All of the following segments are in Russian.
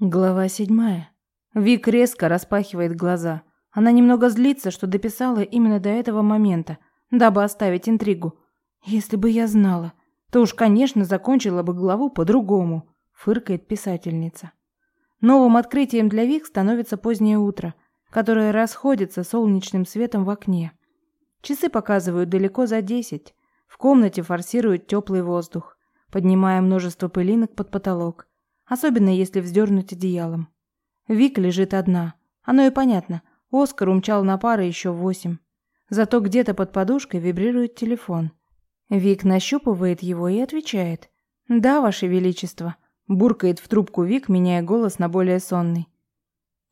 Глава седьмая. Вик резко распахивает глаза. Она немного злится, что дописала именно до этого момента, дабы оставить интригу. Если бы я знала, то уж, конечно, закончила бы главу по-другому, фыркает писательница. Новым открытием для Вик становится позднее утро, которое расходится солнечным светом в окне. Часы показывают далеко за десять. В комнате форсирует теплый воздух, поднимая множество пылинок под потолок особенно если вздернуть одеялом. Вик лежит одна. Оно и понятно. Оскар умчал на пары еще восемь. Зато где-то под подушкой вибрирует телефон. Вик нащупывает его и отвечает. «Да, Ваше Величество», – буркает в трубку Вик, меняя голос на более сонный.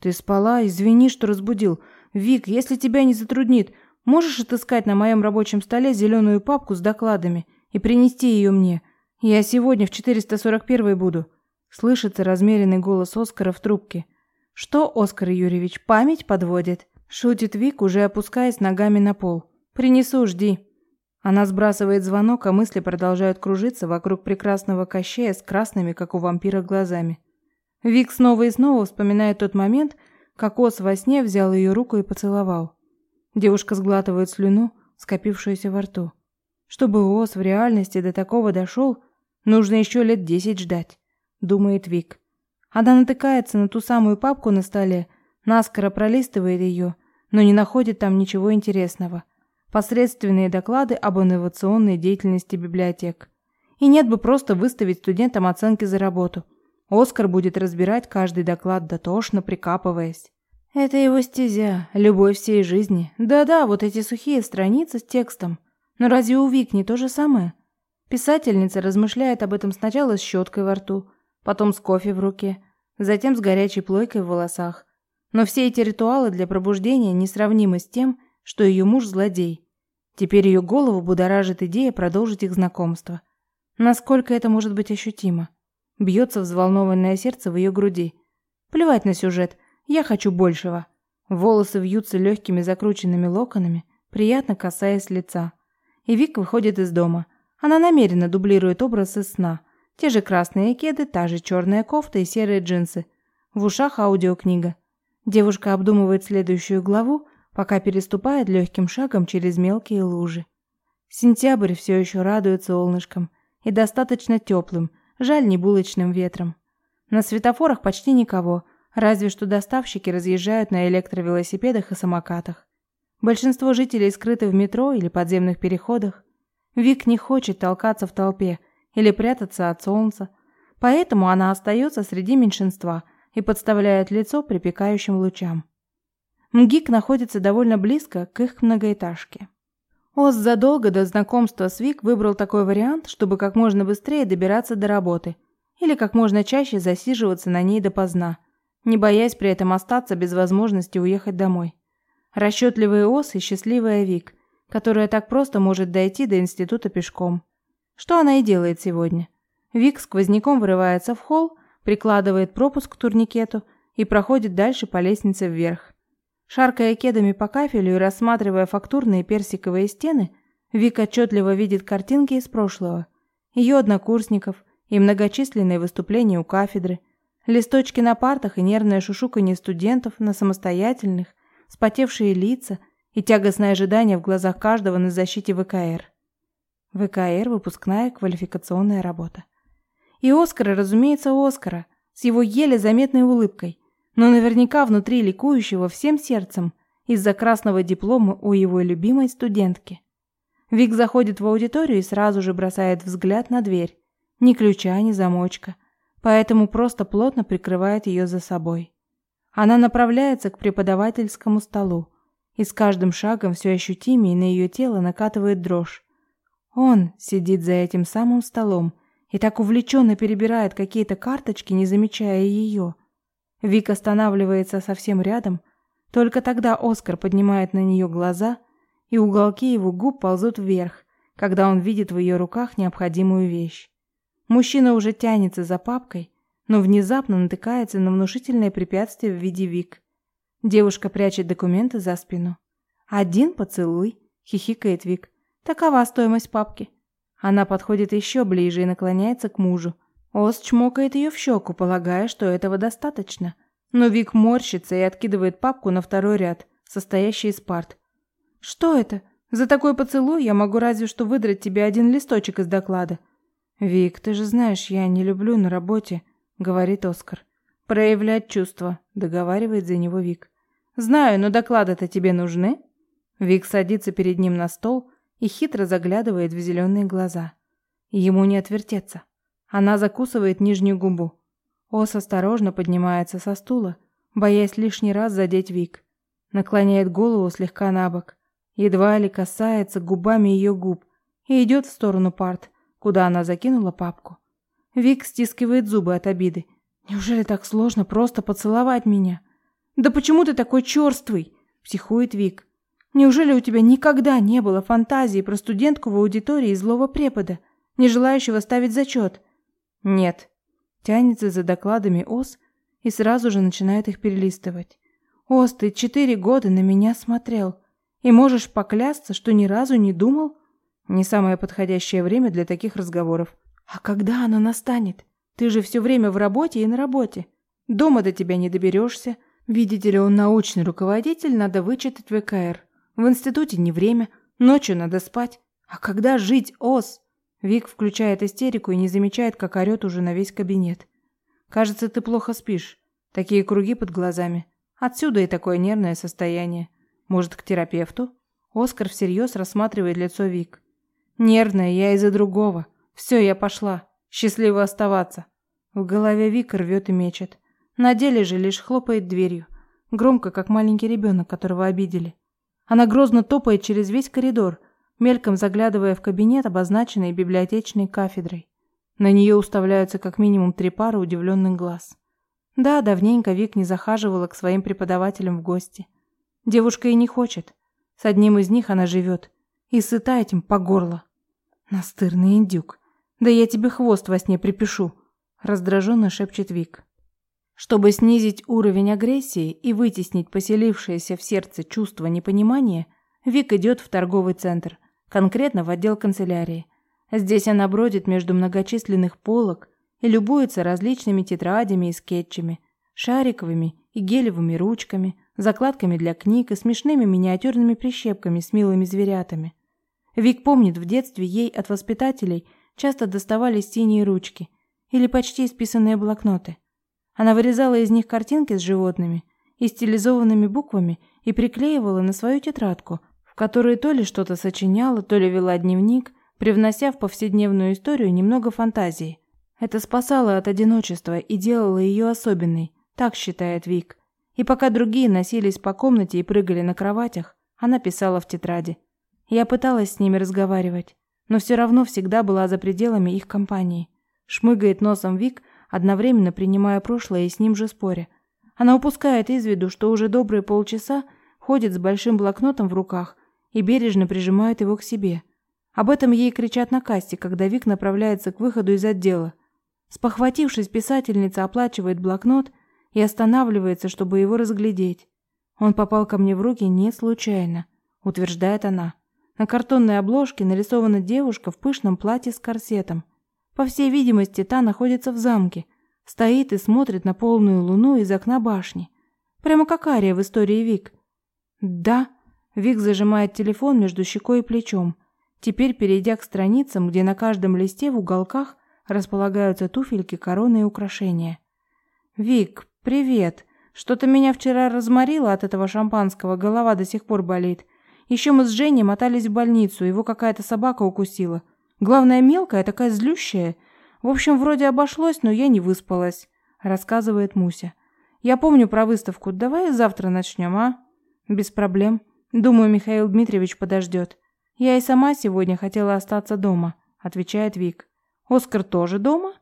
«Ты спала? Извини, что разбудил. Вик, если тебя не затруднит, можешь отыскать на моем рабочем столе зеленую папку с докладами и принести ее мне? Я сегодня в 441 буду. Слышится размеренный голос Оскара в трубке. «Что, Оскар Юрьевич, память подводит?» Шутит Вик, уже опускаясь ногами на пол. «Принесу, жди». Она сбрасывает звонок, а мысли продолжают кружиться вокруг прекрасного кощея с красными, как у вампира, глазами. Вик снова и снова вспоминает тот момент, как Ос во сне взял ее руку и поцеловал. Девушка сглатывает слюну, скопившуюся во рту. Чтобы Ос в реальности до такого дошел, нужно еще лет десять ждать думает Вик. Она натыкается на ту самую папку на столе, наскоро пролистывает ее, но не находит там ничего интересного. Посредственные доклады об инновационной деятельности библиотек. И нет бы просто выставить студентам оценки за работу. Оскар будет разбирать каждый доклад дотошно, прикапываясь. Это его стезя, любовь всей жизни. Да-да, вот эти сухие страницы с текстом. Но разве у Вик не то же самое? Писательница размышляет об этом сначала с щеткой во рту, потом с кофе в руке, затем с горячей плойкой в волосах. Но все эти ритуалы для пробуждения несравнимы с тем, что ее муж злодей. Теперь ее голову будоражит идея продолжить их знакомство. Насколько это может быть ощутимо? Бьется взволнованное сердце в ее груди. Плевать на сюжет, я хочу большего. Волосы вьются легкими закрученными локонами, приятно касаясь лица. И Вик выходит из дома. Она намеренно дублирует образ из сна – те же красные кеды, та же черная кофта и серые джинсы. В ушах аудиокнига. Девушка обдумывает следующую главу, пока переступает легким шагом через мелкие лужи. Сентябрь все еще радует солнышком и достаточно теплым, жаль не булочным ветром. На светофорах почти никого, разве что доставщики разъезжают на электровелосипедах и самокатах. Большинство жителей скрыты в метро или подземных переходах. Вик не хочет толкаться в толпе – или прятаться от солнца. Поэтому она остается среди меньшинства и подставляет лицо припекающим лучам. МГИК находится довольно близко к их многоэтажке. Оз задолго до знакомства с Вик выбрал такой вариант, чтобы как можно быстрее добираться до работы или как можно чаще засиживаться на ней допоздна, не боясь при этом остаться без возможности уехать домой. Расчетливый Оз и счастливая Вик, которая так просто может дойти до института пешком. Что она и делает сегодня. Вик сквозняком вырывается в холл, прикладывает пропуск к турникету и проходит дальше по лестнице вверх. Шаркая кедами по кафелю и рассматривая фактурные персиковые стены, Вик отчетливо видит картинки из прошлого. Ее однокурсников и многочисленные выступления у кафедры, листочки на партах и нервное шушуканье студентов на самостоятельных, спотевшие лица и тягостное ожидание в глазах каждого на защите ВКР. ВКР – выпускная квалификационная работа. И Оскара, разумеется, Оскара, с его еле заметной улыбкой, но наверняка внутри ликующего всем сердцем из-за красного диплома у его любимой студентки. Вик заходит в аудиторию и сразу же бросает взгляд на дверь. Ни ключа, ни замочка, поэтому просто плотно прикрывает ее за собой. Она направляется к преподавательскому столу, и с каждым шагом все ощутимее на ее тело накатывает дрожь. Он сидит за этим самым столом и так увлеченно перебирает какие-то карточки, не замечая ее. Вик останавливается совсем рядом. Только тогда Оскар поднимает на нее глаза, и уголки его губ ползут вверх, когда он видит в ее руках необходимую вещь. Мужчина уже тянется за папкой, но внезапно натыкается на внушительное препятствие в виде Вик. Девушка прячет документы за спину. «Один поцелуй», — хихикает Вик. Такова стоимость папки. Она подходит еще ближе и наклоняется к мужу. Ос чмокает ее в щеку, полагая, что этого достаточно. Но Вик морщится и откидывает папку на второй ряд, состоящий из парт. «Что это? За такой поцелуй я могу разве что выдрать тебе один листочек из доклада». «Вик, ты же знаешь, я не люблю на работе», — говорит Оскар. «Проявлять чувства», — договаривает за него Вик. «Знаю, но доклады-то тебе нужны?» Вик садится перед ним на стол и хитро заглядывает в зеленые глаза. Ему не отвертеться. Она закусывает нижнюю губу. Ос осторожно поднимается со стула, боясь лишний раз задеть Вик. Наклоняет голову слегка на бок, едва ли касается губами ее губ и идет в сторону парт, куда она закинула папку. Вик стискивает зубы от обиды. Неужели так сложно просто поцеловать меня? Да почему ты такой черствый? психует Вик. Неужели у тебя никогда не было фантазии про студентку в аудитории злого препода, не желающего ставить зачет? Нет. Тянется за докладами Ос и сразу же начинает их перелистывать. Ос, ты четыре года на меня смотрел. И можешь поклясться, что ни разу не думал? Не самое подходящее время для таких разговоров. А когда оно настанет? Ты же все время в работе и на работе. Дома до тебя не доберешься. Видите ли, он научный руководитель, надо вычитать ВКР. В институте не время, ночью надо спать. А когда жить, Ос? Вик включает истерику и не замечает, как орёт уже на весь кабинет. Кажется, ты плохо спишь. Такие круги под глазами. Отсюда и такое нервное состояние. Может, к терапевту? Оскар всерьез рассматривает лицо Вик. Нервная я из-за другого. Все, я пошла. Счастливо оставаться. В голове Вик рвет и мечет. На деле же лишь хлопает дверью. Громко, как маленький ребенок, которого обидели. Она грозно топает через весь коридор – мельком заглядывая в кабинет, обозначенный библиотечной кафедрой. На нее уставляются как минимум три пары удивленных глаз. Да, давненько Вик не захаживала к своим преподавателям в гости. Девушка и не хочет. С одним из них она живет. И сыта этим по горло. Настырный индюк. Да я тебе хвост во сне припишу. Раздраженно шепчет Вик. Чтобы снизить уровень агрессии и вытеснить поселившееся в сердце чувство непонимания, Вик идет в торговый центр, конкретно в отдел канцелярии. Здесь она бродит между многочисленных полок и любуется различными тетрадями и скетчами, шариковыми и гелевыми ручками, закладками для книг и смешными миниатюрными прищепками с милыми зверятами. Вик помнит, в детстве ей от воспитателей часто доставались синие ручки или почти исписанные блокноты. Она вырезала из них картинки с животными и стилизованными буквами и приклеивала на свою тетрадку – в которой то ли что-то сочиняла, то ли вела дневник, привнося в повседневную историю немного фантазии. Это спасало от одиночества и делало ее особенной, так считает Вик. И пока другие носились по комнате и прыгали на кроватях, она писала в тетради. Я пыталась с ними разговаривать, но все равно всегда была за пределами их компании. Шмыгает носом Вик, одновременно принимая прошлое и с ним же споря. Она упускает из виду, что уже добрые полчаса ходит с большим блокнотом в руках и бережно прижимает его к себе. Об этом ей кричат на кассе, когда Вик направляется к выходу из отдела. Спохватившись, писательница оплачивает блокнот и останавливается, чтобы его разглядеть. Он попал ко мне в руки не случайно, утверждает она. На картонной обложке нарисована девушка в пышном платье с корсетом. По всей видимости, та находится в замке, стоит и смотрит на полную луну из окна башни. Прямо как Ария в истории Вик. Да, Вик зажимает телефон между щекой и плечом. Теперь, перейдя к страницам, где на каждом листе в уголках располагаются туфельки, короны и украшения. «Вик, привет. Что-то меня вчера разморило от этого шампанского, голова до сих пор болит. Еще мы с Женей мотались в больницу, его какая-то собака укусила. Главное, мелкая, такая злющая. В общем, вроде обошлось, но я не выспалась», — рассказывает Муся. «Я помню про выставку. Давай завтра начнем, а?» «Без проблем», Думаю, Михаил Дмитриевич подождет. Я и сама сегодня хотела остаться дома, отвечает Вик. Оскар тоже дома?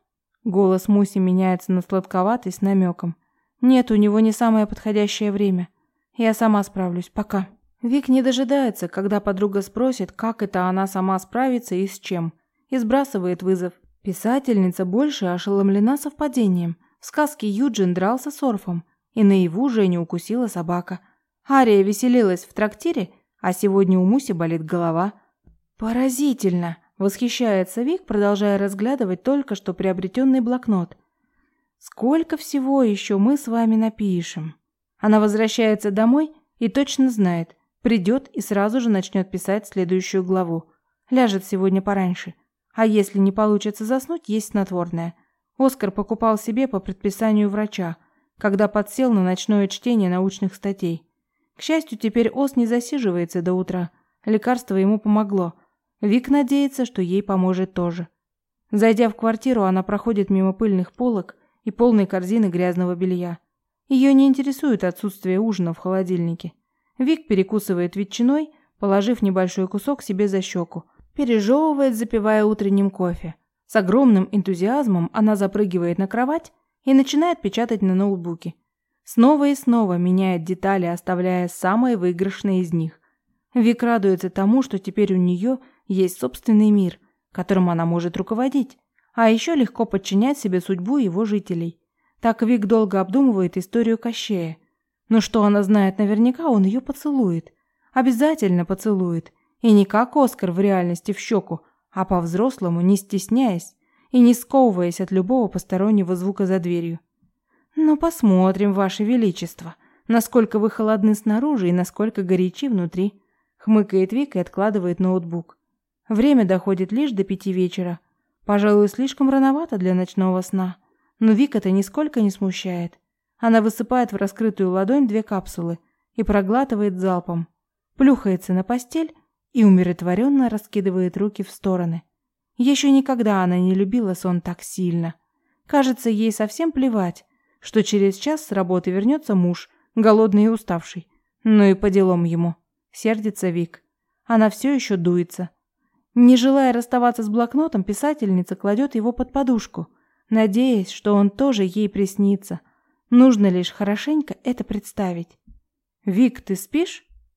Голос Муси меняется на сладковатый с намеком. Нет, у него не самое подходящее время. Я сама справлюсь. Пока. Вик не дожидается, когда подруга спросит, как это она сама справится и с чем, и сбрасывает вызов. Писательница больше ошеломлена совпадением. В сказке Юджин дрался с Орфом, и наяву Женю укусила собака – Ария веселилась в трактире, а сегодня у Муси болит голова. Поразительно, Восхищается Вик, продолжая разглядывать только что приобретенный блокнот. Сколько всего еще мы с вами напишем. Она возвращается домой и точно знает, придет и сразу же начнет писать следующую главу. Ляжет сегодня пораньше. А если не получится заснуть, есть снотворное. Оскар покупал себе по предписанию врача, когда подсел на ночное чтение научных статей. К счастью, теперь Ос не засиживается до утра. Лекарство ему помогло. Вик надеется, что ей поможет тоже. Зайдя в квартиру, она проходит мимо пыльных полок и полной корзины грязного белья. Ее не интересует отсутствие ужина в холодильнике. Вик перекусывает ветчиной, положив небольшой кусок себе за щеку, пережевывает, запивая утренним кофе. С огромным энтузиазмом она запрыгивает на кровать и начинает печатать на ноутбуке. Снова и снова меняет детали, оставляя самые выигрышные из них. Вик радуется тому, что теперь у нее есть собственный мир, которым она может руководить. А еще легко подчинять себе судьбу его жителей. Так Вик долго обдумывает историю Кощея. Но что она знает наверняка, он ее поцелует. Обязательно поцелует. И не как Оскар в реальности в щеку, а по-взрослому, не стесняясь и не сковываясь от любого постороннего звука за дверью. «Ну, посмотрим, Ваше Величество, насколько вы холодны снаружи и насколько горячи внутри», хмыкает Вик и откладывает ноутбук. Время доходит лишь до пяти вечера, Пожалуй, слишком рановато для ночного сна. Но Вик это нисколько не смущает. Она высыпает в раскрытую ладонь две капсулы и проглатывает залпом. Плюхается на постель и умиротворенно раскидывает руки в стороны. Еще никогда она не любила сон так сильно. Кажется, ей совсем плевать, что через час с работы вернется муж, голодный и уставший. Ну и по делам ему. Сердится Вик. Она все еще дуется. Не желая расставаться с блокнотом, писательница кладет его под подушку, надеясь, что он тоже ей приснится. Нужно лишь хорошенько это представить. «Вик, ты спишь?»